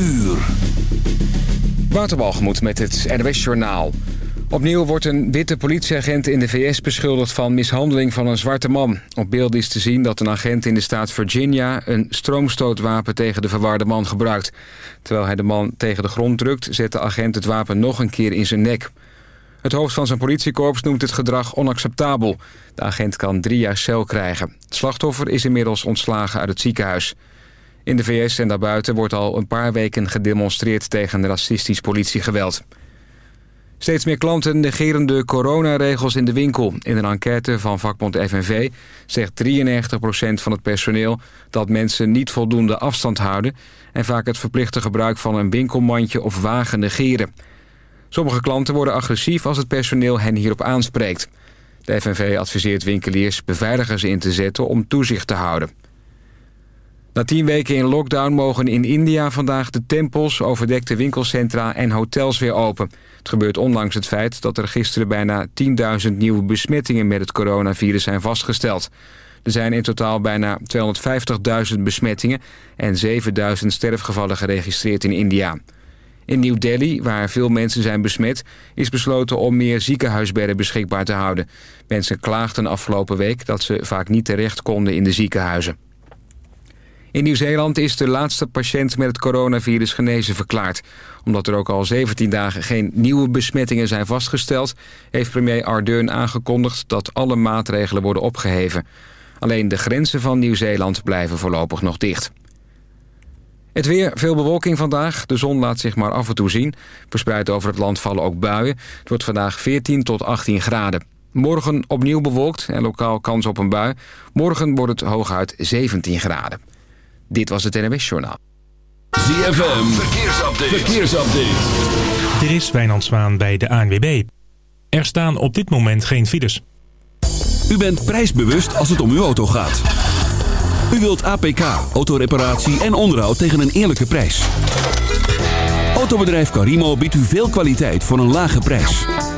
uur. Waterbalgemoed met het NWS Journaal. Opnieuw wordt een witte politieagent in de VS beschuldigd van mishandeling van een zwarte man. Op beeld is te zien dat een agent in de staat Virginia een stroomstootwapen tegen de verwarde man gebruikt. Terwijl hij de man tegen de grond drukt, zet de agent het wapen nog een keer in zijn nek. Het hoofd van zijn politiekorps noemt het gedrag onacceptabel. De agent kan drie jaar cel krijgen. Het slachtoffer is inmiddels ontslagen uit het ziekenhuis. In de VS en daarbuiten wordt al een paar weken gedemonstreerd tegen racistisch politiegeweld. Steeds meer klanten negeren de coronaregels in de winkel. In een enquête van vakbond FNV zegt 93% van het personeel... dat mensen niet voldoende afstand houden... en vaak het verplichte gebruik van een winkelmandje of wagen negeren. Sommige klanten worden agressief als het personeel hen hierop aanspreekt. De FNV adviseert winkeliers beveiligers in te zetten om toezicht te houden. Na tien weken in lockdown mogen in India vandaag de tempels, overdekte winkelcentra en hotels weer open. Het gebeurt ondanks het feit dat er gisteren bijna 10.000 nieuwe besmettingen met het coronavirus zijn vastgesteld. Er zijn in totaal bijna 250.000 besmettingen en 7.000 sterfgevallen geregistreerd in India. In New Delhi, waar veel mensen zijn besmet, is besloten om meer ziekenhuisbedden beschikbaar te houden. Mensen klaagden afgelopen week dat ze vaak niet terecht konden in de ziekenhuizen. In Nieuw-Zeeland is de laatste patiënt met het coronavirus genezen verklaard. Omdat er ook al 17 dagen geen nieuwe besmettingen zijn vastgesteld... heeft premier Ardern aangekondigd dat alle maatregelen worden opgeheven. Alleen de grenzen van Nieuw-Zeeland blijven voorlopig nog dicht. Het weer, veel bewolking vandaag. De zon laat zich maar af en toe zien. Verspreid over het land vallen ook buien. Het wordt vandaag 14 tot 18 graden. Morgen opnieuw bewolkt en lokaal kans op een bui. Morgen wordt het hooguit 17 graden. Dit was het NWS Journaal. ZFM, verkeersupdate. verkeersupdate. Er is Wijnand Zwaan bij de ANWB. Er staan op dit moment geen files. U bent prijsbewust als het om uw auto gaat. U wilt APK, autoreparatie en onderhoud tegen een eerlijke prijs. Autobedrijf Carimo biedt u veel kwaliteit voor een lage prijs.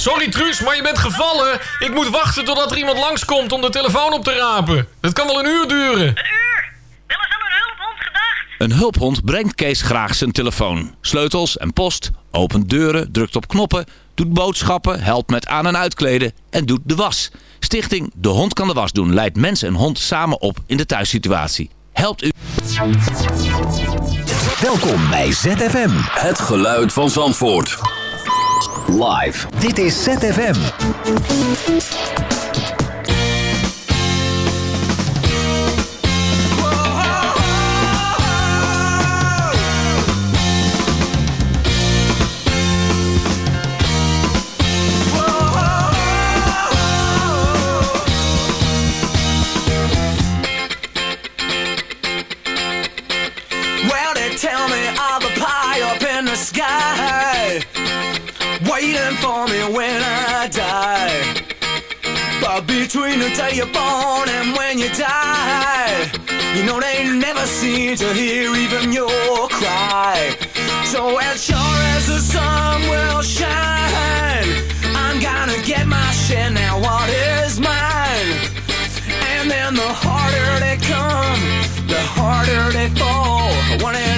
Sorry Truus, maar je bent gevallen. Ik moet wachten totdat er iemand langskomt om de telefoon op te rapen. Dat kan wel een uur duren. Een uur? Wel eens aan een hulphond gedacht? Een hulphond brengt Kees graag zijn telefoon. Sleutels en post, opent deuren, drukt op knoppen, doet boodschappen, helpt met aan- en uitkleden en doet de was. Stichting De Hond kan de was doen leidt mens en hond samen op in de thuissituatie. Helpt u... Welkom bij ZFM. Het geluid van Zandvoort. Live. Dit is ZFM. Day you're born and when you die, you know they never seem to hear even your cry. So as sure as the sun will shine, I'm gonna get my share now. What is mine? And then the harder they come, the harder they fall. One and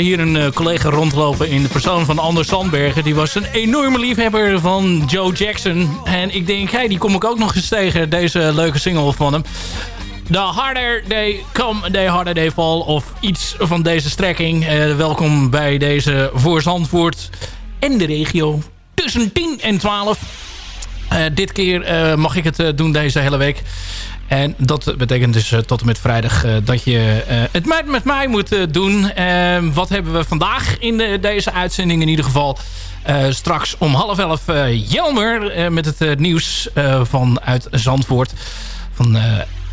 hier een eh, collega rondlopen in de persoon van Anders Sandbergen. Die was een enorme liefhebber van Joe Jackson. En ik denk, hey, die kom ik ook nog eens tegen, deze leuke single van hem. The harder they come, the harder they fall. Of iets van deze strekking. Eh, welkom bij deze voor Zandvoort en de regio. Tussen 10 en 12. Eh, dit keer mag ik het doen deze hele week. En dat betekent dus eh, tot en met vrijdag eh, dat je eh, het met, mij moet doen. Eh, wat hebben we vandaag in de- deze uitzending in ieder geval? Straks om half elf Jelmer met het nieuws vanuit Zandvoort. Van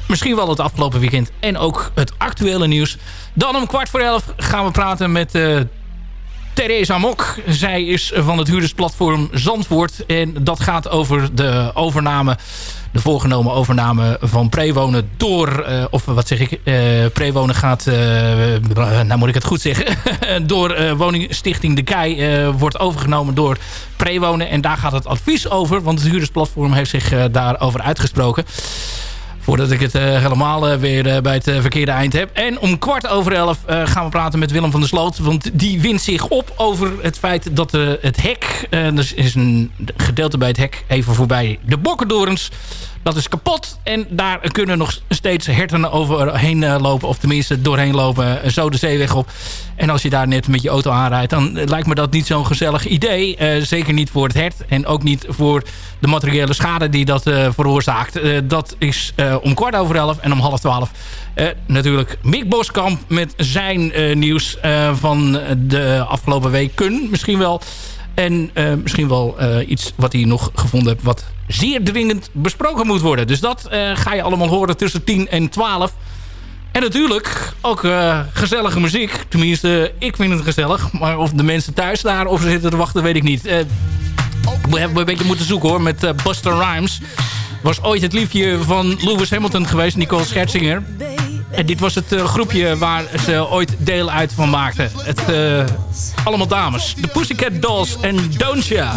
misschien wel het afgelopen weekend en ook het actuele nieuws. Dan om kwart voor elf gaan we praten met... eh, Theresa Mok. Zij is van het huurdersplatform Zandvoort. En dat gaat over de overname, de voorgenomen overname van Prewonen door, eh, of wat zeg ik, eh Prewonen gaat, eh, nou moet ik het goed zeggen, door woningstichting De Kei wordt overgenomen door Prewonen. En daar gaat het advies over, want het huurdersplatform heeft zich daarover uitgesproken. Voordat ik het eh, helemaal eh, weer eh, bij het verkeerde eind heb. En om kwart over elf gaan we praten met Willem van der Sloot. Want die wint zich op over het feit dat het hek... er is een gedeelte bij het hek even voorbij de Bokkendorens. Dat is kapot. En daar kunnen nog steeds herten overheen eh, lopen. Of tenminste doorheen lopen. eh, zo de zeeweg op. En als je daar net met je auto aanrijdt... dan eh, lijkt me dat niet zo'n gezellig idee. Zeker niet voor het hert. En ook niet voor de materiële schade die dat veroorzaakt. Dat is om kwart over elf en om half twaalf. natuurlijk Mick Boskamp met zijn nieuws van de afgelopen weken. Misschien wel. En eh, misschien wel eh, iets wat hij nog gevonden heeft... wat zeer dringend besproken moet worden. Dus dat eh, ga je allemaal horen tussen 10 en 12. En natuurlijk ook gezellige muziek. Tenminste, ik vind het gezellig. Maar of de mensen thuis daar of ze zitten te wachten, weet ik niet. We hebben een beetje moeten zoeken hoor, met Buster Rhymes. Was ooit het liefje van Lewis Hamilton geweest, Nicole Scherzinger. En dit was het eh, groepje waar ze ooit deel uit van maakten. Het, eh, allemaal dames. De Pussycat Dolls en Don't Ya.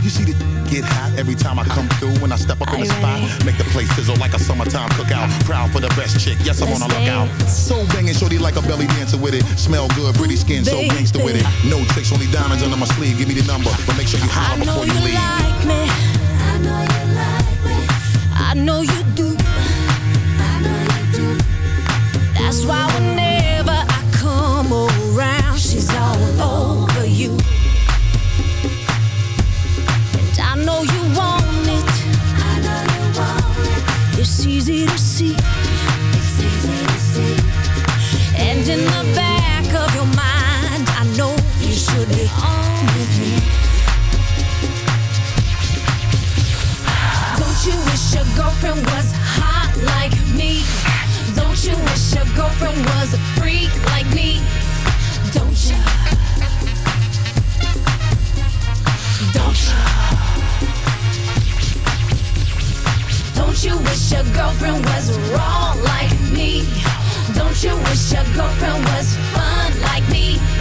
You see the get hot every time I come through. When I step up in the spot, make the place sizzle like a summertime cookout. Proud for the best chick, yes I'm on a lookout. So banging, shorty like a belly dancer with it. Smell good, pretty skin, so gangster with it. No tricks, only diamonds under my sleeve. Give me the number, but make sure you holler before you leave. like me. I know you like me. I know you do. That's why whenever I come around, she's all over you. And I know you want it. I know you want it. It's easy to see. It's easy to see. And in the back of your mind, I know you should be. Don't you wish your girlfriend was your girlfriend was a freak like me? Don't you? Don't you? Don't you wish your girlfriend was raw like me? Don't you wish your girlfriend was fun like me?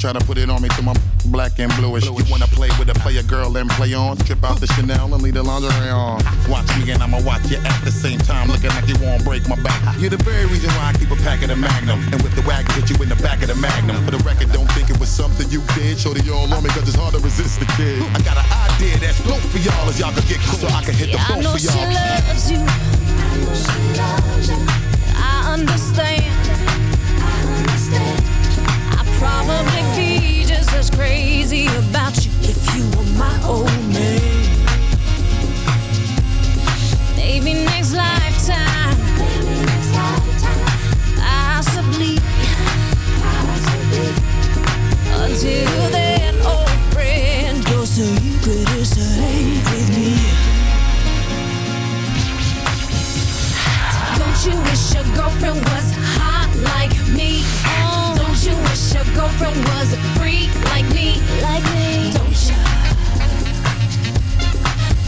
Try to put it on me to my black and bluish. You wanna play with a player girl and play on? Trip out the Chanel and leave the lingerie on. Watch me and I'ma watch you at the same time. Looking like you won't break my back. You're the very reason why I keep a pack of the Magnum. And with the wagon, hit you in the back of the Magnum. For the record, don't think it was something you did. Shorty all on me cause it's hard to resist the kid. I got an idea that's dope for y'all as y'all can get cool. So I can hit the Yeah, I phone know for she y'all. loves you. I understand. Probably be just as crazy about you if you were my old man. Maybe girlfriend was a freak like me? Like me? Don't you?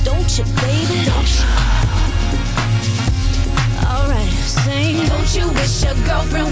Don't you, baby? Don't you? Alright, sing. Don't you wish your girlfriend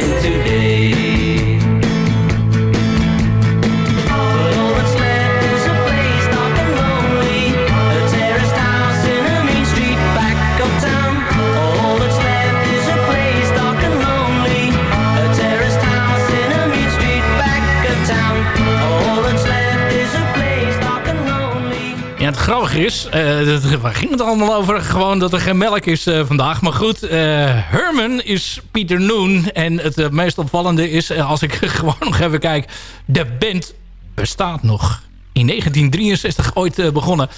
we Grappige is, eh, waar ging het allemaal over? Gewoon dat er geen melk is eh, vandaag. Maar goed, eh, Herman is Pieter Noon. En het meest opvallende is, als ik gewoon nog even kijk... de band bestaat nog. In 1963 ooit eh, begonnen.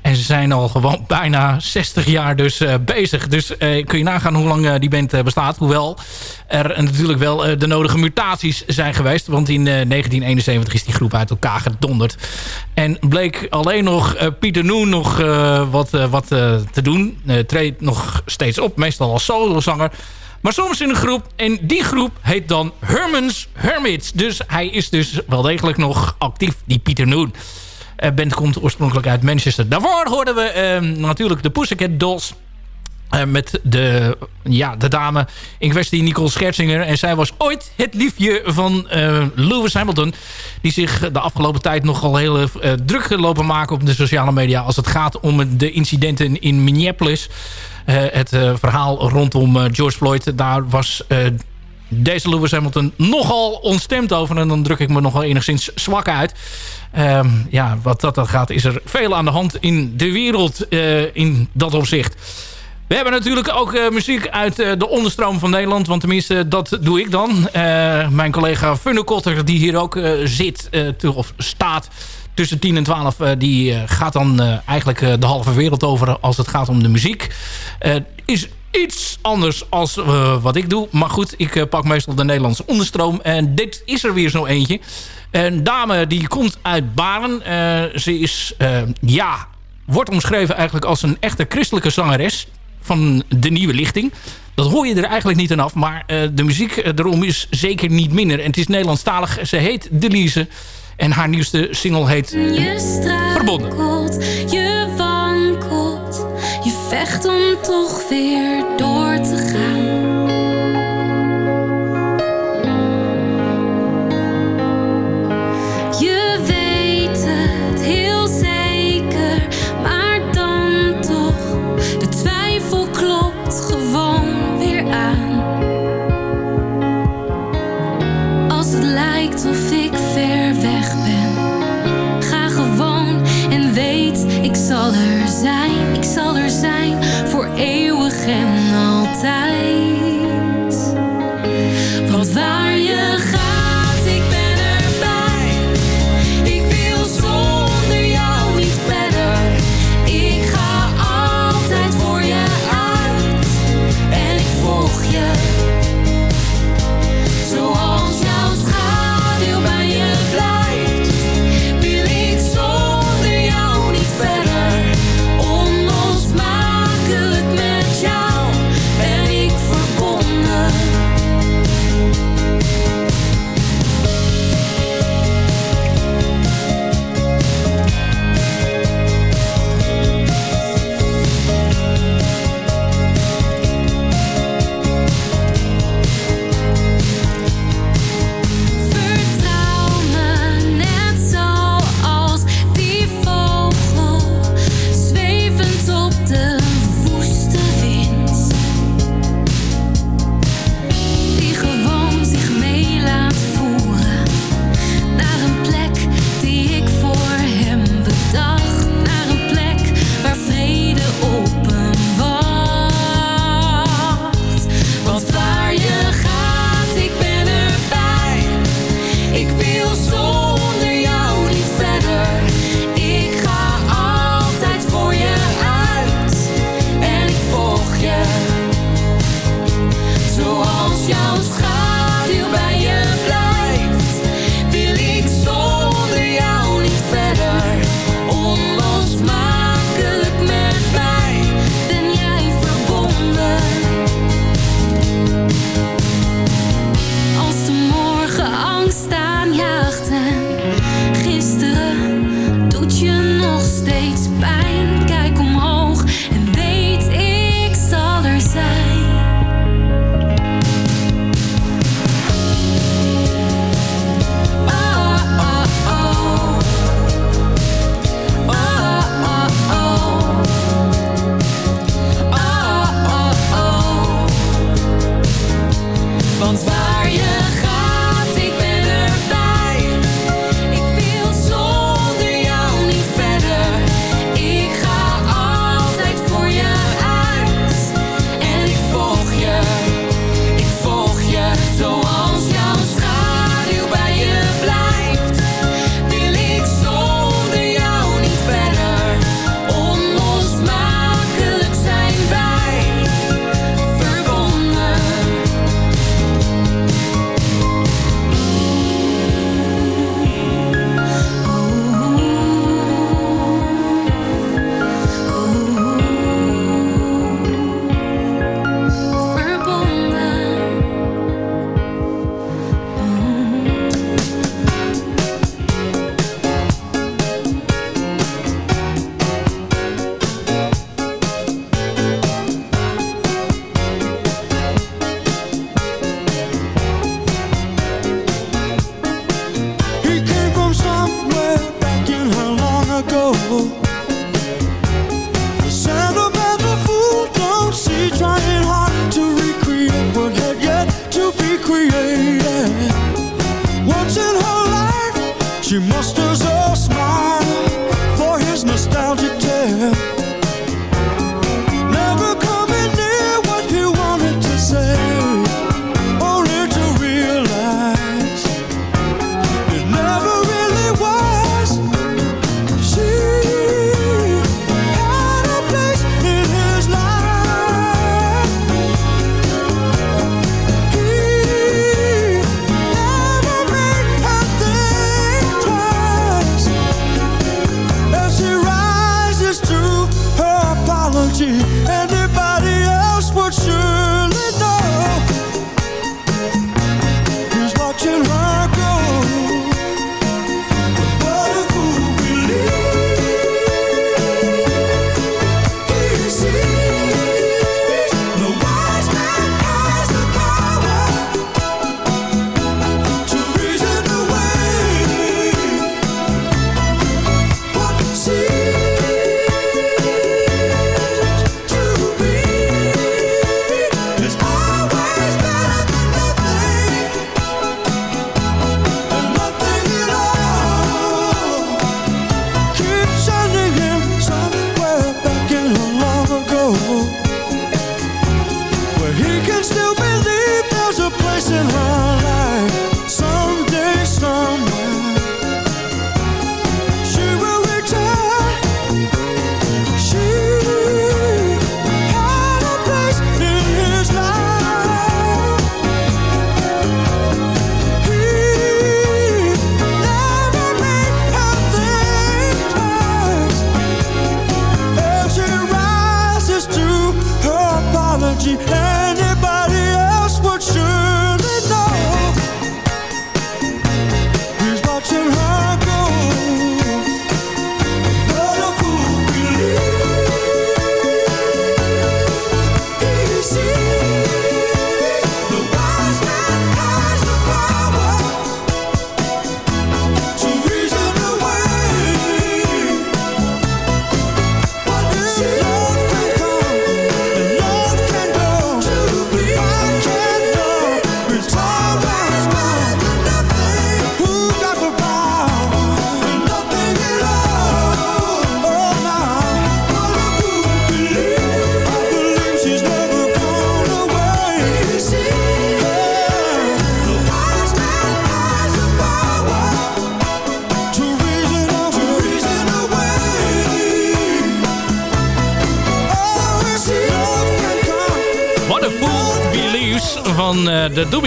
En ze zijn al gewoon bijna 60 jaar dus uh, bezig. Dus uh, kun je nagaan hoe lang die band bestaat. Hoewel er natuurlijk wel de nodige mutaties zijn geweest. Want in 1971 is die groep uit elkaar gedonderd. En bleek alleen nog Pieter Noen nog wat, wat te doen. treedt nog steeds op, meestal als solozanger. Maar soms in een groep. En die groep heet dan Herman's Hermits. Dus hij is dus wel degelijk nog actief, die Pieter Noen. Uh, band komt oorspronkelijk uit Manchester. Daarvoor hoorden we uh, natuurlijk de Pussycat Dolls. Uh, met de, ja, de dame in kwestie, Nicole Scherzinger. En zij was ooit het liefje van uh, Lewis Hamilton. Die zich de afgelopen tijd nogal heel uh, druk gelopen maken op de sociale media. Als het gaat om de incidenten in Minneapolis. Het verhaal rondom George Floyd. Daar was deze Lewis Hamilton nogal ontstemd over. En dan druk ik me nogal enigszins zwak uit. Um, ja, wat dat, dat gaat is er veel aan de hand in de wereld in dat opzicht. We hebben natuurlijk ook muziek uit de onderstroom van Nederland. Want tenminste, dat doe ik dan. mijn collega Funne Kotter, die hier ook zit, of staat tussen 10 en 12... die gaat dan eigenlijk de halve wereld over als het gaat om de muziek. is iets anders als wat ik doe. Maar goed, ik pak meestal de Nederlandse onderstroom. En dit is er weer zo eentje. Een dame die komt uit Baren. Ze is, ja, wordt omschreven eigenlijk als een echte christelijke zangeres van de nieuwe lichting. Dat hoor je er eigenlijk niet aan af. Maar de muziek erom is zeker niet minder. En het is Nederlandstalig. Ze heet Denise. En haar nieuwste single heet je Verbonden. Je wankelt. Je vecht om toch weer door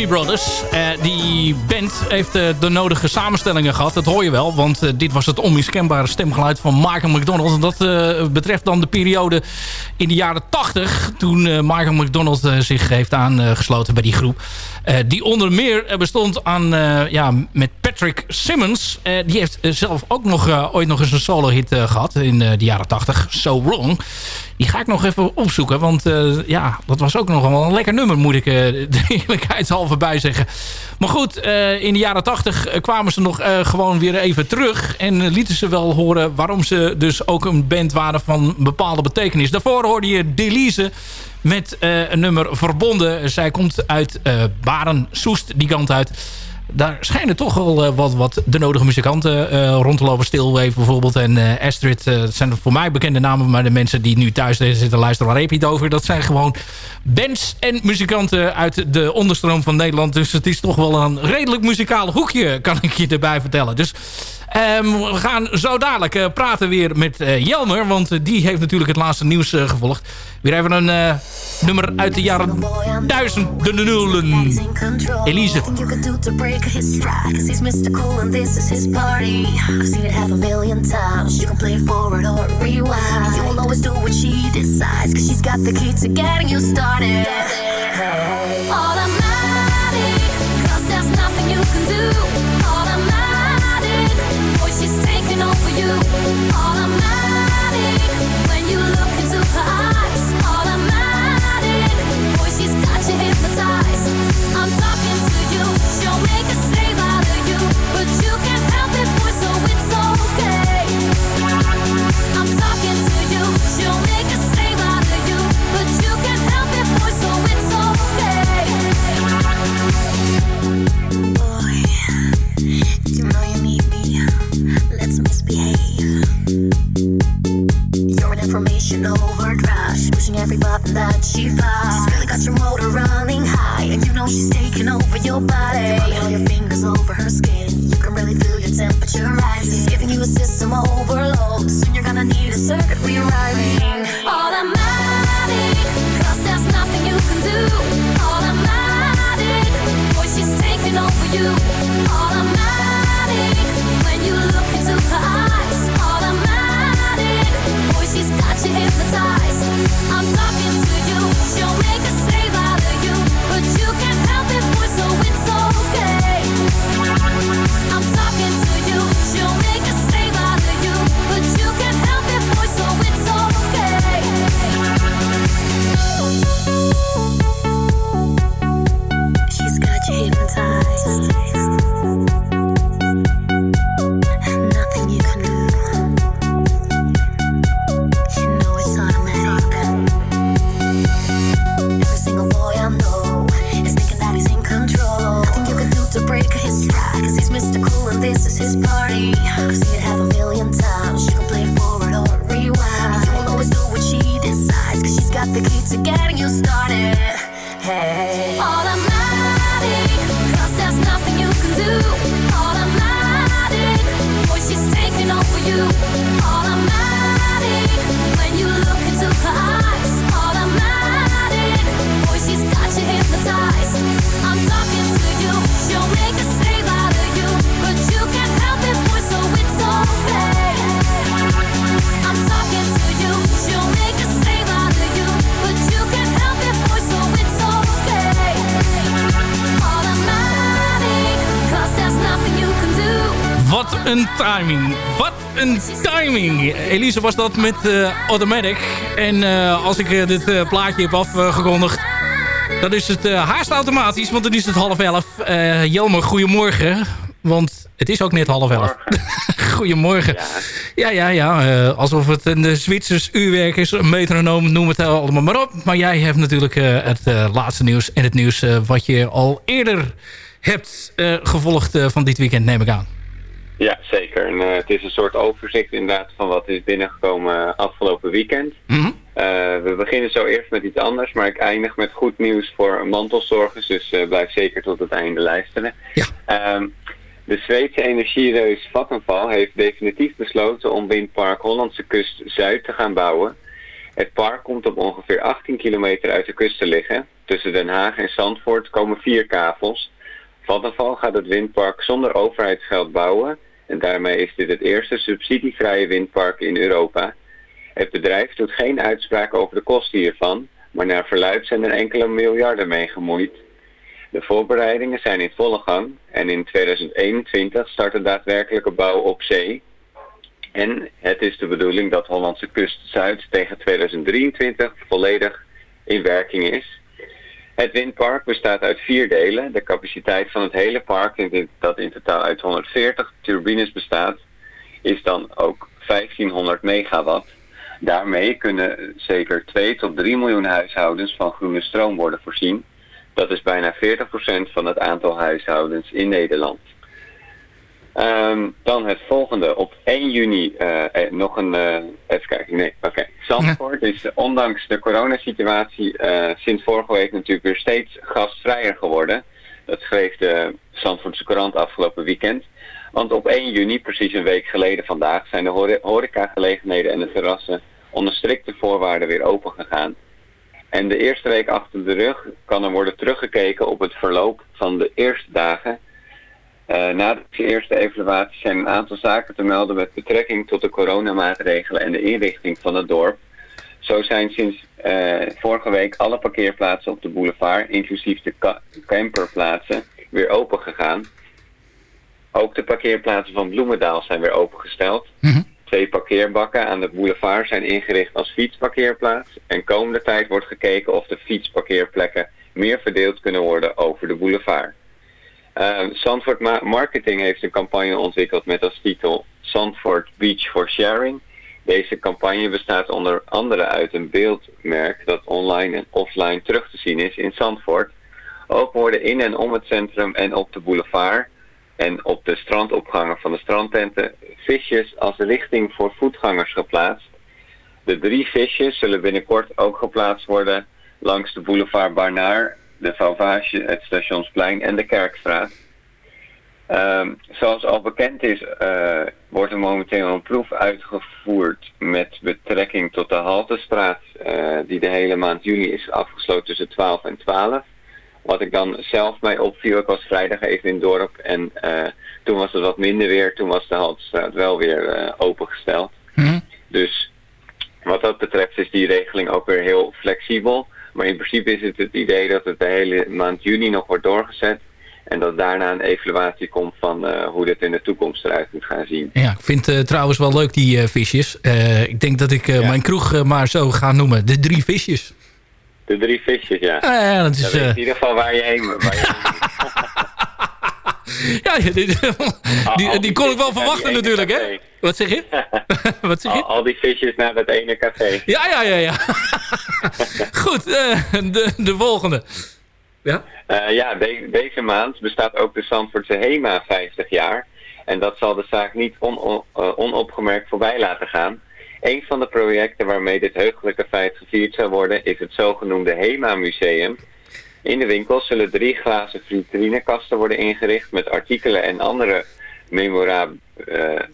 Brothers. Eh, die band heeft eh, de nodige samenstellingen gehad. Dat hoor je wel, want eh, dit was het onmiskenbare stemgeluid van Michael McDonald. En dat betreft dan de periode in de jaren 80... toen Michael McDonald zich heeft aangesloten bij die groep. Die onder meer bestond aan, ja, met Patrick Simmons. Eh, die heeft eh, zelf ook nog eh, ooit nog eens een solo-hit eh, gehad in de jaren 80. So Wrong. Die ga ik nog even opzoeken. Want ja, dat was ook nog wel een lekker nummer, moet ik de eerlijkheidshalve bij zeggen. Maar goed, in de jaren 80 kwamen ze nog gewoon weer even terug. En lieten ze wel horen waarom ze dus ook een band waren van bepaalde betekenis. Daarvoor hoorde je Delise met een nummer Verbonden. Zij komt uit eh Baren, Soest, die kant uit. Daar schijnen toch wel eh, wat, wat de nodige muzikanten eh, rond te lopen. Stilwave bijvoorbeeld en eh, Astrid. dat zijn voor mij bekende namen. Maar de mensen die nu thuis zitten luisteren, waar heb je over? Dat zijn gewoon bands en muzikanten uit de onderstroom van Nederland. Dus het is toch wel een redelijk muzikaal hoekje, kan ik je erbij vertellen. Dus ehm, we gaan zo dadelijk eh, praten weer met eh, Jelmer. Want eh, die heeft natuurlijk het laatste nieuws gevolgd. Weer even een nummer uit de jaren duizend. De nullen. Elise. he's. Cool and this is his party I've seen it half a million times You can play forward or rewind You will always do what she decides Cause she's got the key to getting you started information overdrive. pushing every button that she finds. She's really got your motor running high, and you know she's taking over your body. You all your fingers over her skin. You can really feel your temperature rising. She's giving you a system overload. Soon you're gonna need a circuit rewriting. Timing. Wat een timing. Elise was dat met eh, Automatic. En eh, als ik eh, dit plaatje heb afgekondigd... dan is het haast automatisch, want dan is het half elf. Jelmer, goedemorgen. Want het is ook net half elf. goedemorgen. Ja, ja, ja. alsof het een Zwitsers uurwerk is. Een metronoom, noem het allemaal maar op. Maar jij hebt natuurlijk het laatste nieuws. En het nieuws wat je al eerder hebt gevolgd van dit weekend, neem ik aan. Ja, zeker. En, eh, het is een soort overzicht inderdaad van wat is binnengekomen afgelopen weekend. Mhm. Eh, we beginnen zo eerst met iets anders, maar ik eindig met goed nieuws voor mantelzorgers. Dus eh, blijf zeker tot het einde luisteren. Ehm, de Zweedse energiereus Vattenfall heeft definitief besloten om windpark Hollandse Kust Zuid te gaan bouwen. Het park komt op ongeveer 18 kilometer uit de kust te liggen. Tussen Den Haag en Zandvoort komen vier kavels. Vattenfall gaat het windpark zonder overheidsgeld bouwen. En daarmee is dit het eerste subsidievrije windpark in Europa. Het bedrijf doet geen uitspraak over de kosten hiervan, maar naar verluid zijn er enkele miljarden mee gemoeid. De voorbereidingen zijn in volle gang en in 2021 start de daadwerkelijke bouw op zee. En het is de bedoeling dat Hollandse Kust Zuid tegen 2023 volledig in werking is. Het windpark bestaat uit vier delen. De capaciteit van het hele park, dat in totaal uit 140 turbines bestaat, is dan ook 1500 megawatt. Daarmee kunnen zeker 2 tot 3 miljoen huishoudens van groene stroom worden voorzien. Dat is bijna 40% van het aantal huishoudens in Nederland. Ehm, dan het volgende. Op 1 juni eh, eh, nog een... eh, even kijken. Nee, oké. Zandvoort is eh, ondanks de coronasituatie sinds vorige week natuurlijk weer steeds gastvrijer geworden. Dat schreef de Zandvoortse Courant afgelopen weekend. Want op 1 juni, precies een week geleden vandaag, zijn de hore- horecagelegenheden en de terrassen onder strikte voorwaarden weer open gegaan. En de eerste week achter de rug kan er worden teruggekeken op het verloop van de eerste dagen. Eh, na de eerste evaluatie zijn een aantal zaken te melden met betrekking tot de coronamaatregelen en de inrichting van het dorp. Zo zijn sinds eh, vorige week alle parkeerplaatsen op de boulevard, inclusief de camperplaatsen, weer open gegaan. Ook de parkeerplaatsen van Bloemendaal zijn weer opengesteld. Twee parkeerbakken aan de boulevard zijn ingericht als fietsparkeerplaats. En komende tijd wordt gekeken of de fietsparkeerplekken meer verdeeld kunnen worden over de boulevard. Uh, Zandvoort Ma- Marketing heeft een campagne ontwikkeld met als titel Zandvoort Beach for Sharing. Deze campagne bestaat onder andere uit een beeldmerk dat online en offline terug te zien is in Zandvoort. Ook worden in en om het centrum en op de boulevard en op de strandopgangen van de strandtenten visjes als richting voor voetgangers geplaatst. De drie visjes zullen binnenkort ook geplaatst worden langs de boulevard Barnaar de Vauvage, het Stationsplein en de Kerkstraat. Ehm, zoals al bekend is, eh, wordt er momenteel een proef uitgevoerd met betrekking tot de Haltestraat, eh, die de hele maand juni is afgesloten tussen 12 en 12. Wat ik dan zelf mij opviel, ik was vrijdag even in het dorp en eh, toen was het wat minder weer, toen was de Haltestraat wel weer opengesteld. Dus wat dat betreft is die regeling ook weer heel flexibel. Maar in principe is het het idee dat het de hele maand juni nog wordt doorgezet. En dat daarna een evaluatie komt van eh, hoe dit in de toekomst eruit moet gaan zien. Ja, ik vind het trouwens wel leuk die eh, visjes. Eh, ik denk dat ik mijn kroeg maar zo ga noemen. De drie visjes. De drie visjes, ja. ja, dat is, in ieder geval waar je heen, heen Ja, die, die, die, die kon ik wel verwachten natuurlijk, hè? Wat zeg je? Wat zeg je? Al, al die visjes naar dat ene café. Ja, ja, ja, ja. Goed, de, de volgende. Ja, uh, ja de, deze maand bestaat ook de Zandvoortse HEMA 50 jaar. En dat zal de zaak niet on, uh, onopgemerkt voorbij laten gaan. Een van de projecten waarmee dit heugelijke feit gevierd zal worden is het zogenoemde HEMA Museum. In de winkel zullen drie glazen vitrinekasten worden ingericht met artikelen en andere memorab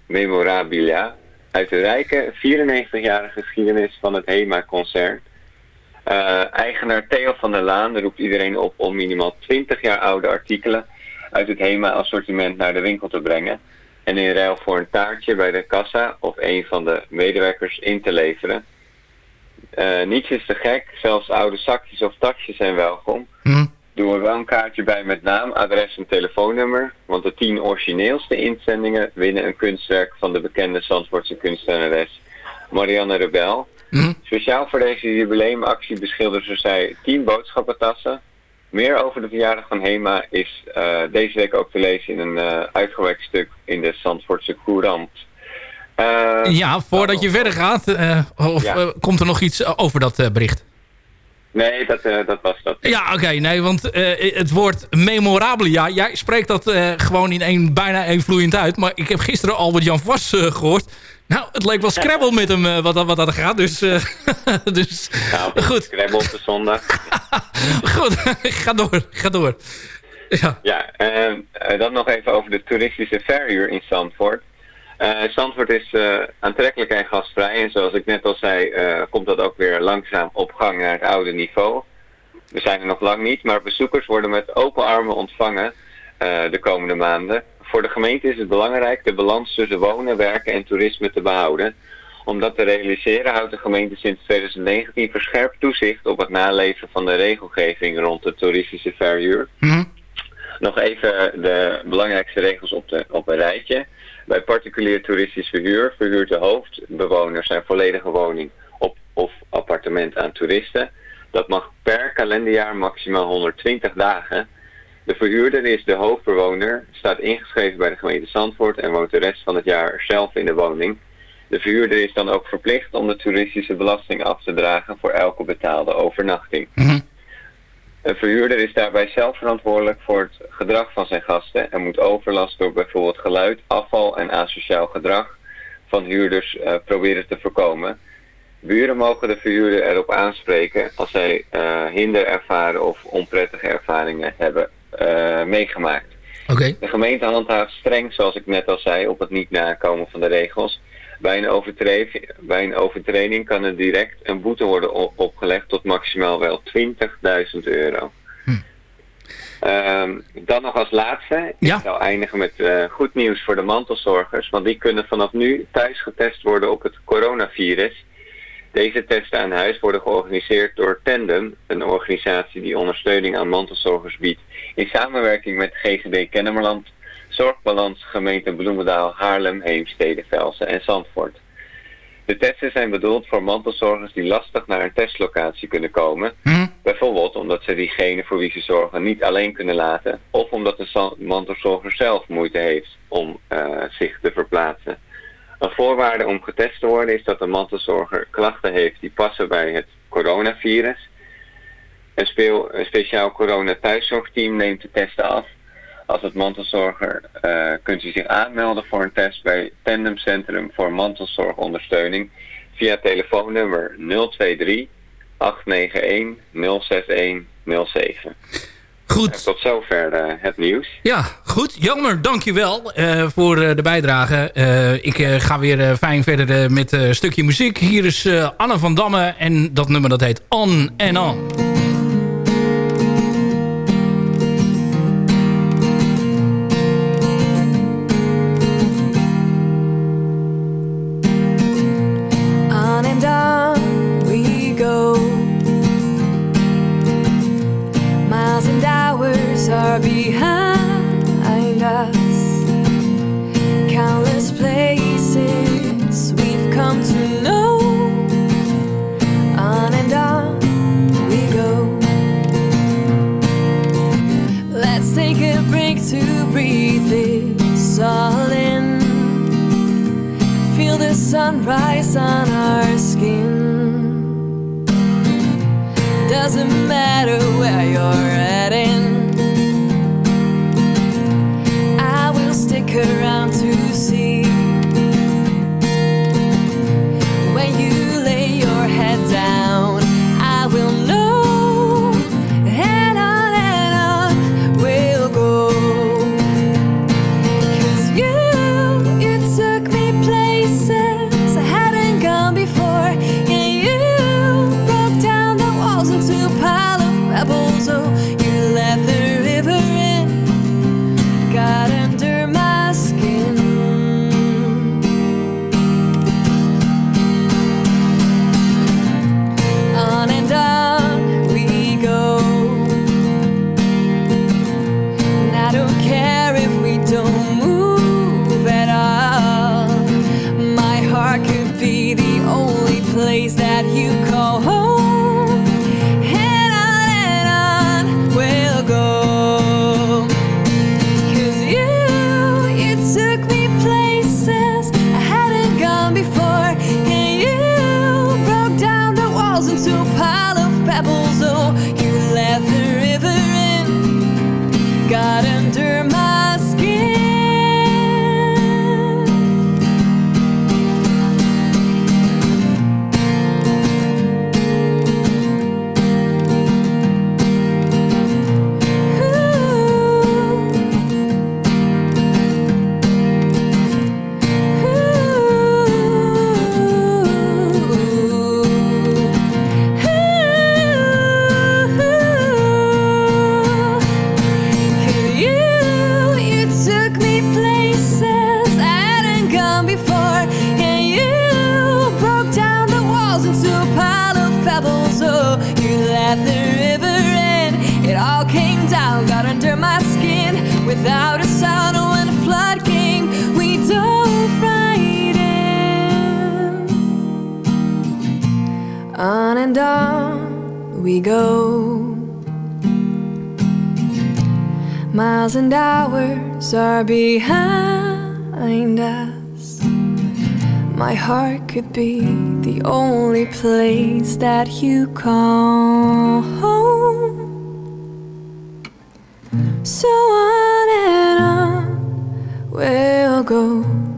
memorabilia uit de rijke 94-jarige geschiedenis van het HEMA-concern. Uh, eigenaar Theo van der Laan roept iedereen op om minimaal 20 jaar oude artikelen uit het HEMA-assortiment naar de winkel te brengen. En in ruil voor een taartje bij de kassa of een van de medewerkers in te leveren. Uh, niets is te gek, zelfs oude zakjes of tasjes zijn welkom. Hm. Doen we wel een kaartje bij met naam, adres en telefoonnummer. Want de tien origineelste inzendingen winnen een kunstwerk van de bekende Zandvoortse kunstenares Marianne Rebel. Hm. Speciaal voor deze jubileumactie beschilderde zij 10 boodschappentassen. Meer over de verjaardag van Hema is uh, deze week ook te lezen in een uh, uitgewerkt stuk in de Zandvoortse Courant. Uh, ja, voordat je verder gaat, of ja. komt er nog iets over dat bericht? Nee, dat, dat was dat. Ja, oké. Okay, nee, want het woord memorabilia, jij spreekt dat gewoon in een, bijna één vloeiend uit. Maar ik heb gisteren Albert-Jan Vos gehoord. Nou, het leek wel Scrabble met hem uh, wat, wat dat gaat. Dus, uh, dus nou, goed. Scrabble op de zondag. goed, ga door. Ga door. Ja, ja uh, dan nog even over de toeristische verhuur in Zandvoort. Zandvoort is aantrekkelijk en gastvrij. En zoals ik net al zei, komt dat ook weer langzaam op gang naar het oude niveau. We zijn er nog lang niet, maar bezoekers worden met open armen ontvangen de komende maanden voor de gemeente is het belangrijk de balans tussen wonen, werken en toerisme te behouden. Om dat te realiseren houdt de gemeente sinds 2019 verscherpt toezicht op het naleven van de regelgeving rond de toeristische verhuur. Mm. Nog even de belangrijkste regels op, de, op een rijtje. Bij particulier toeristisch verhuur verhuurt de hoofdbewoner zijn volledige woning op, of appartement aan toeristen. Dat mag per kalenderjaar maximaal 120 dagen. De verhuurder is de hoofdbewoner, staat ingeschreven bij de gemeente Zandvoort en woont de rest van het jaar zelf in de woning. De verhuurder is dan ook verplicht om de toeristische belasting af te dragen voor elke betaalde overnachting. Mm -hmm. Een verhuurder is daarbij zelf verantwoordelijk voor het gedrag van zijn gasten en moet overlast door bijvoorbeeld geluid, afval en asociaal gedrag van huurders uh, proberen te voorkomen. Buren mogen de verhuurder erop aanspreken als zij uh, hinder ervaren of onprettige ervaringen hebben meegemaakt. Okay. De gemeente handhaaft streng, zoals ik net al zei, op het niet nakomen van de regels. Bij een, overtreding, bij een overtreding kan er direct een boete worden opgelegd tot maximaal wel 20.000 euro. Hm. Um, dan nog als laatste, ja. ik zal eindigen met uh, goed nieuws voor de mantelzorgers, want die kunnen vanaf nu thuis getest worden op het coronavirus. Deze testen aan huis worden georganiseerd door Tandem, een organisatie die ondersteuning aan mantelzorgers biedt in samenwerking met GGD Kennemerland, Zorgbalans, gemeente Bloemendaal, Haarlem, Heemstede, Velsen en Zandvoort. De testen zijn bedoeld voor mantelzorgers die lastig naar een testlocatie kunnen komen. Hm? Bijvoorbeeld omdat ze diegene voor wie ze zorgen niet alleen kunnen laten. Of omdat de mantelzorger zelf moeite heeft om uh, zich te verplaatsen. Een voorwaarde om getest te worden is dat de mantelzorger klachten heeft die passen bij het coronavirus. Een, speciaal coronathuiszorgteam neemt de testen af. Als het mantelzorger eh, kunt u zich aanmelden voor een test bij Tandem Centrum voor Mantelzorgondersteuning via telefoonnummer 023 891 061 07. Goed. tot zover eh, het nieuws. Ja, goed. Jelmer, dankjewel uh, voor eh, de bijdrage. Ik ga weer fijn verder met een stukje muziek. Hier is Anne van Damme en dat nummer dat heet On en On. Miles and hours are behind us. My heart could be the only place that you call home. So on and on we'll go.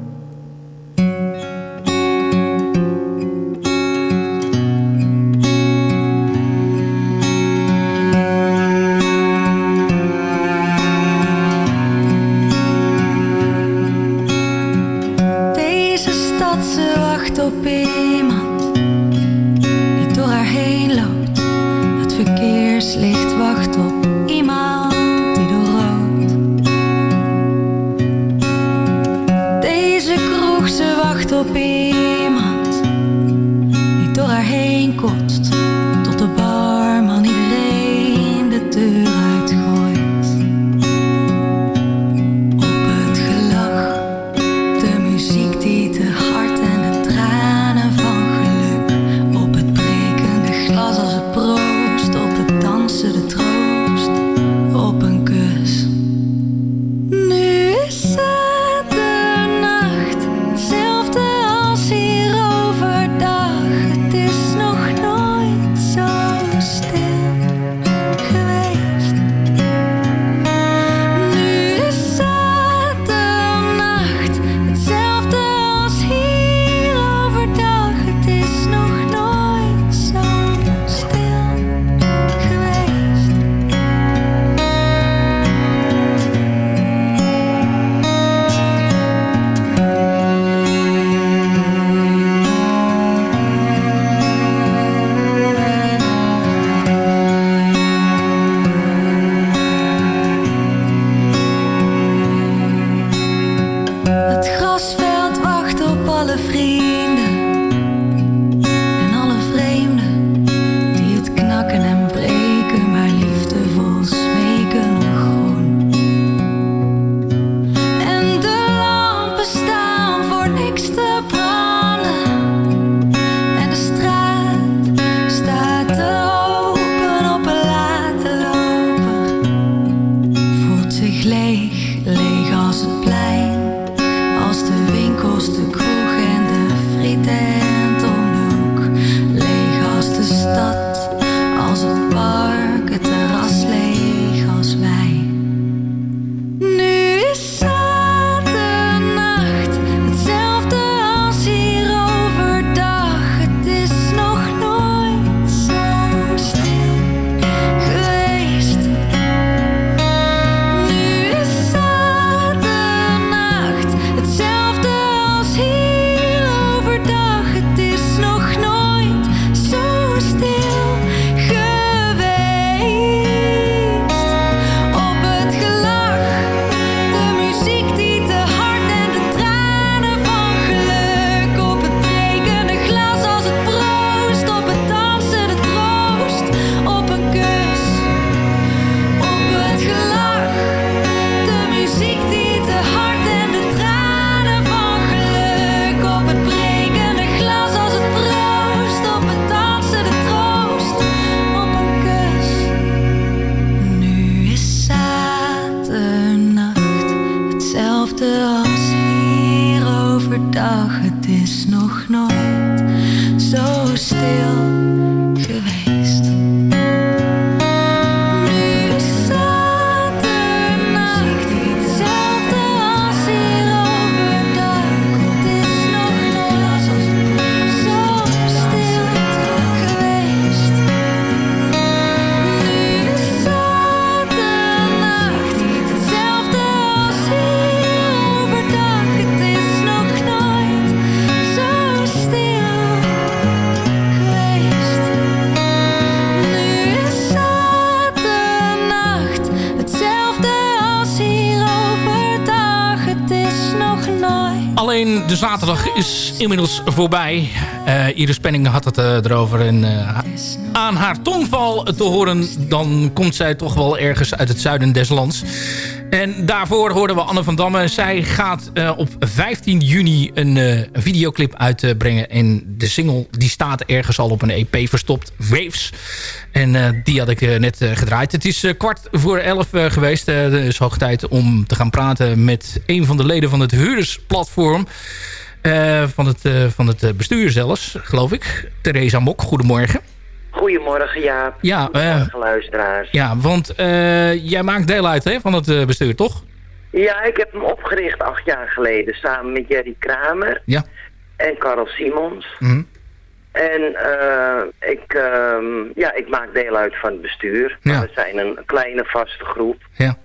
Is inmiddels voorbij. Eh Iris had het eh, erover. En eh, aan haar tongval te horen... dan komt zij toch wel ergens uit het zuiden des lands. En daarvoor hoorden we Anne van Damme. Zij gaat op 15 juni een, videoclip uitbrengen. en de single die staat ergens al op een EP verstopt. Waves. En die had ik net gedraaid. Het is kwart voor elf geweest. Is hoog tijd om te gaan praten met een van de leden van het huurdersplatform. Eh, van, het, eh, van het eh, bestuur zelfs, geloof ik. Theresa Mok, goedemorgen. Goedemorgen Jaap. Ja, Goedemorgen luisteraars. ja want jij maakt deel uit hè, van het bestuur, toch? Ja, ik heb hem opgericht acht jaar geleden samen met Jerry Kramer Ja. en Karel Simons. Mhm. En ik, ehm, ja, ik maak deel uit van het bestuur. Ja. We zijn een kleine vaste groep. Ja.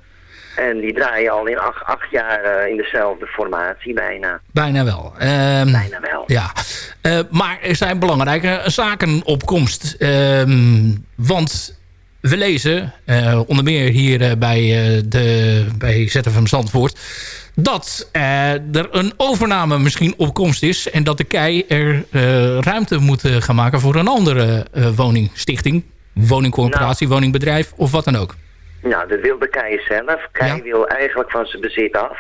En die draaien al in acht, acht jaar eh, in dezelfde formatie bijna. Bijna wel. Ehm, Bijna wel. Ja, Eh, maar er zijn belangrijke zaken op komst. Ehm, want we lezen, eh, onder meer hier bij, de, bij ZFM Zandvoort... dat er een overname misschien op komst is... en dat de KEI er ruimte moet gaan maken voor een andere woningstichting... woningcorporatie, woningbedrijf of wat dan ook. Nou, dat wil de Kei zelf. Kei wil eigenlijk van zijn bezit af.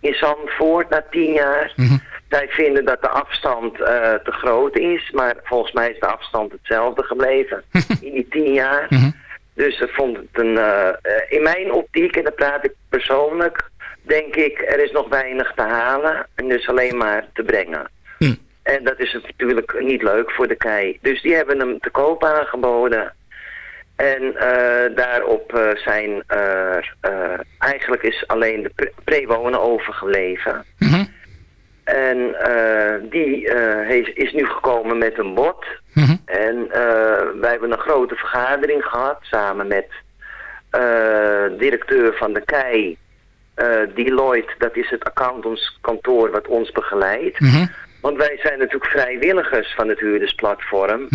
In Zandvoort na tien jaar. Mhm. Zij vinden dat de afstand eh, te groot is. Maar volgens mij is de afstand hetzelfde gebleven in die tien jaar. Mhm. Dus ik vond het een... eh, in mijn optiek, en dan praat ik persoonlijk... denk ik, er is nog weinig te halen. En dus alleen maar te brengen. En dat is natuurlijk niet leuk voor de kei. Dus die hebben hem te koop aangeboden. En eh, daarop eh, zijn er... eh, eigenlijk is alleen de pre- pre-wonen overgebleven. Mhm. En die heeft, is nu gekomen met een bod. Mhm. En wij hebben een grote vergadering gehad samen met directeur van de KEI, Deloitte, dat is het accountantskantoor wat ons begeleidt. Mhm. Want wij zijn natuurlijk vrijwilligers van het huurdersplatform.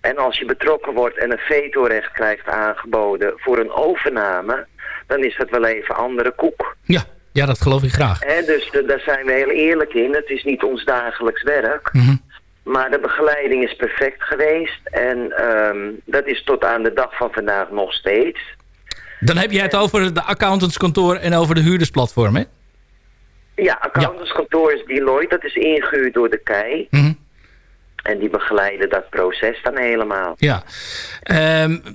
En als je betrokken wordt en een vetorecht krijgt aangeboden voor een overname, dan is dat wel even andere koek. Ja, ja dat geloof ik graag. Hè, dus de- daar zijn we heel eerlijk in. Het is niet ons dagelijks werk. Mhm. Maar de begeleiding is perfect geweest. En ehm, dat is tot aan de dag van vandaag nog steeds. Dan heb jij het over de accountantskantoor en over de huurdersplatform, hè? Ja, accountantskantoor is Deloitte. Dat is ingehuurd door de KEI. Mhm. En die begeleiden dat proces dan helemaal. Ja.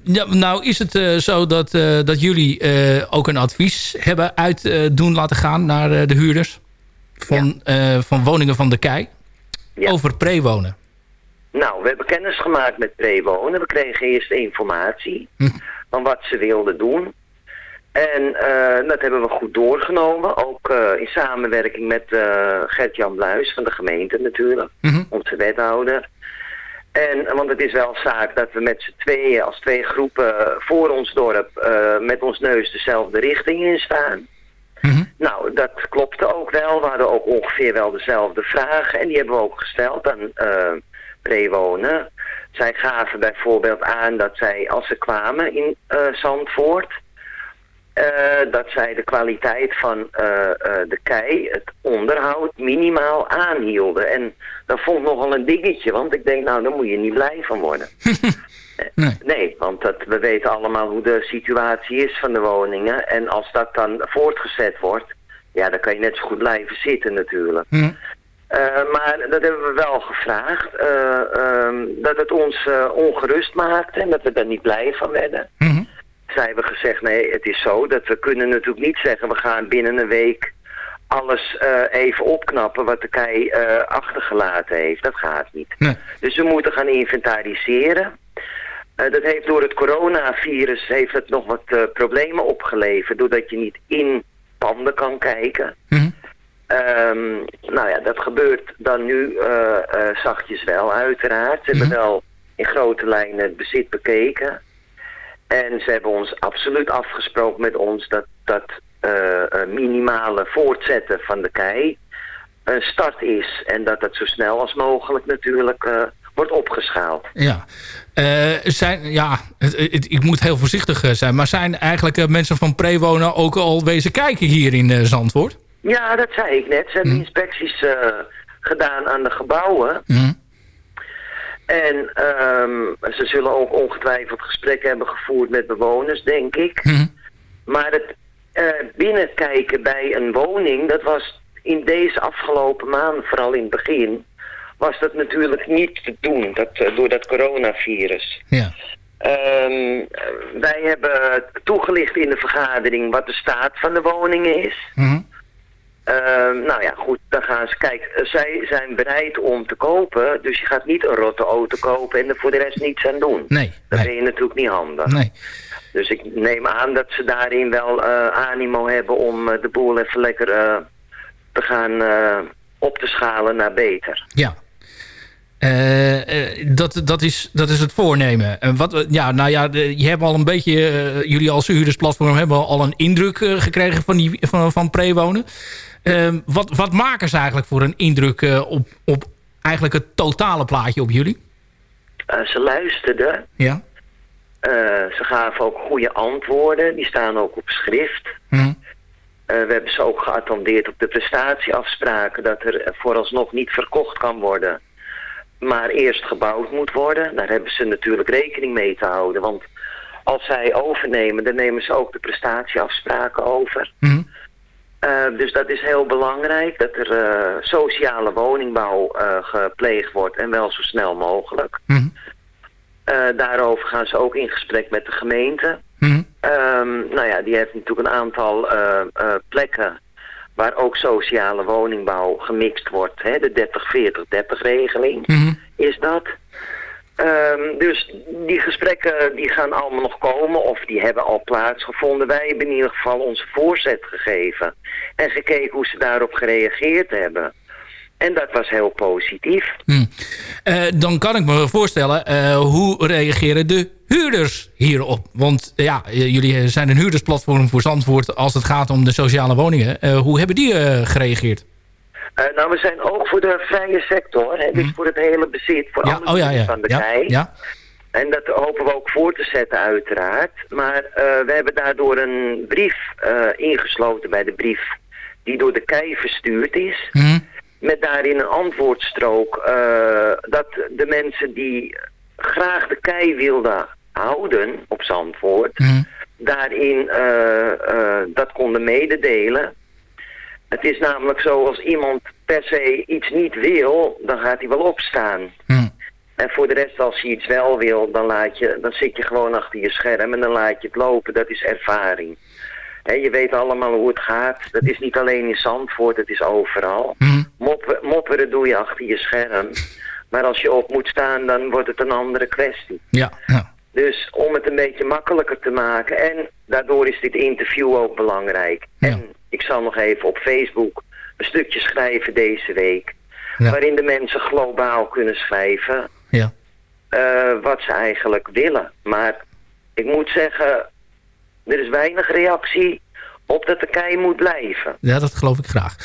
Ja, nou is het eh, zo dat, eh, dat jullie eh, ook een advies hebben uit doen laten gaan naar de huurders van, van woningen van de Kei over prewonen. Nou, we hebben kennis gemaakt met prewonen. We kregen eerst informatie Hm. van wat ze wilden doen. En eh, dat hebben we goed doorgenomen. Ook eh, in samenwerking met eh, Gert-Jan Bluis van de gemeente natuurlijk. Onze wethouder. En, want het is wel zaak dat we met z'n tweeën, als twee groepen voor ons dorp, met ons neus dezelfde richting in staan. Nou, dat klopte ook wel. We hadden ook ongeveer wel dezelfde vragen. En die hebben we ook gesteld aan prewonen. Zij gaven bijvoorbeeld aan dat zij, als ze kwamen in Zandvoort... eh, dat zij de kwaliteit van eh, eh, de kei, het onderhoud, minimaal aanhielden. En dat vond ik nogal een dingetje, want ik denk, nou, daar moet je niet blij van worden. Nee. Nee, want dat, we weten allemaal hoe de situatie is van de woningen. En als dat dan voortgezet wordt, ja, dan kan je net zo goed blijven zitten natuurlijk. Hm. Maar dat hebben we wel gevraagd. eh, ehm, dat het ons ongerust maakte en dat we daar niet blij van werden. Zij hebben gezegd, nee, het is zo dat we kunnen natuurlijk niet zeggen... we gaan binnen een week alles eh, even opknappen wat de kei eh, achtergelaten heeft. Dat gaat niet. Dus we moeten gaan inventariseren. Eh, dat heeft door het coronavirus heeft het nog wat problemen opgeleverd... doordat je niet in panden kan kijken. Ehm, nou ja, dat gebeurt dan nu zachtjes wel, uiteraard. Ze hebben wel in grote lijnen het bezit bekeken. En ze hebben ons absoluut afgesproken met ons dat dat eh, eh, minimale voortzetten van de kei een start is. En dat het zo snel als mogelijk natuurlijk eh, wordt opgeschaald. Ja. Zijn, ja het, het- ik moet heel voorzichtig zijn. Maar zijn eigenlijk mensen van prewonen ook al wezen kijken hier in Zandvoort? Ja, dat zei ik net. Ze hebben inspecties eh, gedaan aan de gebouwen. En ehm, ze zullen ook ongetwijfeld gesprekken hebben gevoerd met bewoners, denk ik. Maar het eh, binnenkijken bij een woning, dat was in deze afgelopen maanden, vooral in het begin, was dat natuurlijk niet te doen dat, eh, door dat coronavirus. Ja. Ehm, wij hebben toegelicht in de vergadering wat de staat van de woningen is. Ehm, nou ja, goed, dan gaan ze... Kijk, zij zijn bereid om te kopen, dus je gaat niet een rotte auto kopen en er voor de rest niets aan doen. Nee. Dat vind je natuurlijk niet handig. Nee. Dus ik neem aan dat ze daarin wel eh, animo hebben om eh, de boel even lekker eh, te gaan op te schalen naar beter. Ja. Dat, dat, is, dat is het voornemen. En wat, ja, nou ja, de- je hebt al een beetje, jullie als huurdersplatform hebben al een indruk gekregen van, die, van, van prewonen. Ehm, wat, wat maken ze eigenlijk voor een indruk eh, op, op eigenlijk het totale plaatje op jullie? Eh, ze luisterden. Ja. Eh, ze gaven ook goede antwoorden. Die staan ook op schrift. Mhm. We hebben ze ook geattendeerd op de prestatieafspraken... dat er vooralsnog niet verkocht kan worden... maar eerst gebouwd moet worden. Daar hebben ze natuurlijk rekening mee te houden. Want als zij overnemen, dan nemen ze ook de prestatieafspraken over. Eh, dus dat is heel belangrijk, dat er eh, sociale woningbouw eh, gepleegd wordt en wel zo snel mogelijk. Eh, daarover gaan ze ook in gesprek met de gemeente. Ehm, nou ja, die heeft natuurlijk een aantal plekken waar ook sociale woningbouw gemixt wordt. Hè? De 30-40-30 regeling is dat. Ehm, dus die gesprekken die gaan allemaal nog komen of die hebben al plaatsgevonden. Wij hebben in ieder geval onze voorzet gegeven en gekeken hoe ze daarop gereageerd hebben. En dat was heel positief. Eh, dan kan ik me voorstellen, eh, hoe reageren de huurders hierop? Want eh, ja, jullie zijn een huurdersplatform voor Zandvoort als het gaat om de sociale woningen. Hoe hebben die gereageerd? Eh, nou, we zijn ook voor de vrije sector, hè, dus voor het hele bezit, voor alle oh ja, bezit ja. van de kei. ja. En dat hopen we ook voor te zetten uiteraard. Maar eh, we hebben daardoor een brief eh, ingesloten bij de brief die door de kei verstuurd is. Met daarin een antwoordstrook dat de mensen die graag de kei wilden houden op Zandvoort... daarin eh, eh, dat konden mededelen. Het is namelijk zo, als iemand per se iets niet wil, dan gaat hij wel opstaan. En voor de rest, als je iets wel wil, dan, laat je, dan zit je gewoon achter je scherm en dan laat je het lopen. Dat is ervaring. Hè, je weet allemaal hoe het gaat. Dat is niet alleen in Zandvoort, het is overal. Moppen, mopperen doe je achter je scherm. Maar als je op moet staan, dan wordt het een andere kwestie. Ja, ja. Dus om het een beetje makkelijker te maken. En daardoor is dit interview ook belangrijk. En ik zal nog even op Facebook een stukje schrijven deze week. Ja. Waarin de mensen globaal kunnen schrijven Ja. eh, wat ze eigenlijk willen. Maar ik moet zeggen, er is weinig reactie op dat de kei moet blijven. Ja, dat geloof ik graag.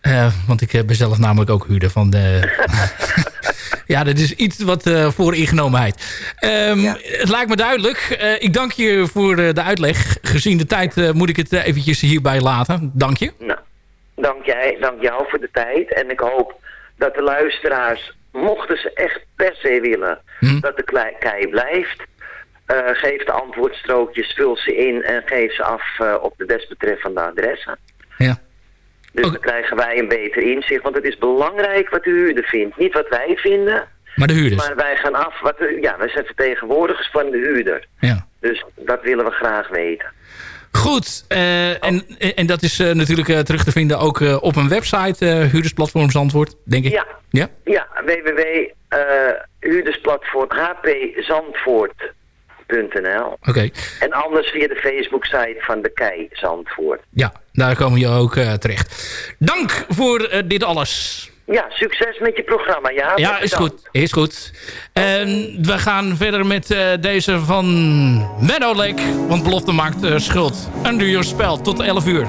Eh, want ik eh, ben zelf namelijk ook huurder van de... ja, dat is iets wat eh voor ingenomenheid. Ehm, Het lijkt me duidelijk. Eh, ik dank je voor eh, de uitleg. Gezien de tijd moet ik het eventjes hierbij laten. Dank je. Nou, dank, jij, dank jou voor de tijd. En ik hoop dat de luisteraars, mochten ze echt per se willen dat de klei- kei blijft, eh, geef de antwoordstrookjes, vul ze in en geef ze af op de desbetreffende adressen. Ja. Dus dan krijgen wij een beter inzicht. Want het is belangrijk wat de huurder vindt. Niet wat wij vinden. Maar de huurders. Maar wij gaan af wat de, ja, wij zijn vertegenwoordigers van de huurder. Ja. Dus dat willen we graag weten. Goed. eh, en, en dat is eh, natuurlijk eh, terug te vinden ook op een website. eh huurdersplatform Zandvoort, denk ik. Ja. Ja? Ja, www.huurdersplatform hpzandvoort.nl Oké. En anders via de Facebook-site van de Kei Zandvoort. Ja, daar komen je ook eh, terecht. Dank voor eh, dit alles. Ja, succes met je programma. Ja, Ja, is goed. Is goed. En we gaan verder met eh, deze van Meadow Lake. Want belofte maakt schuld. Under your spell. Tot 11 uur.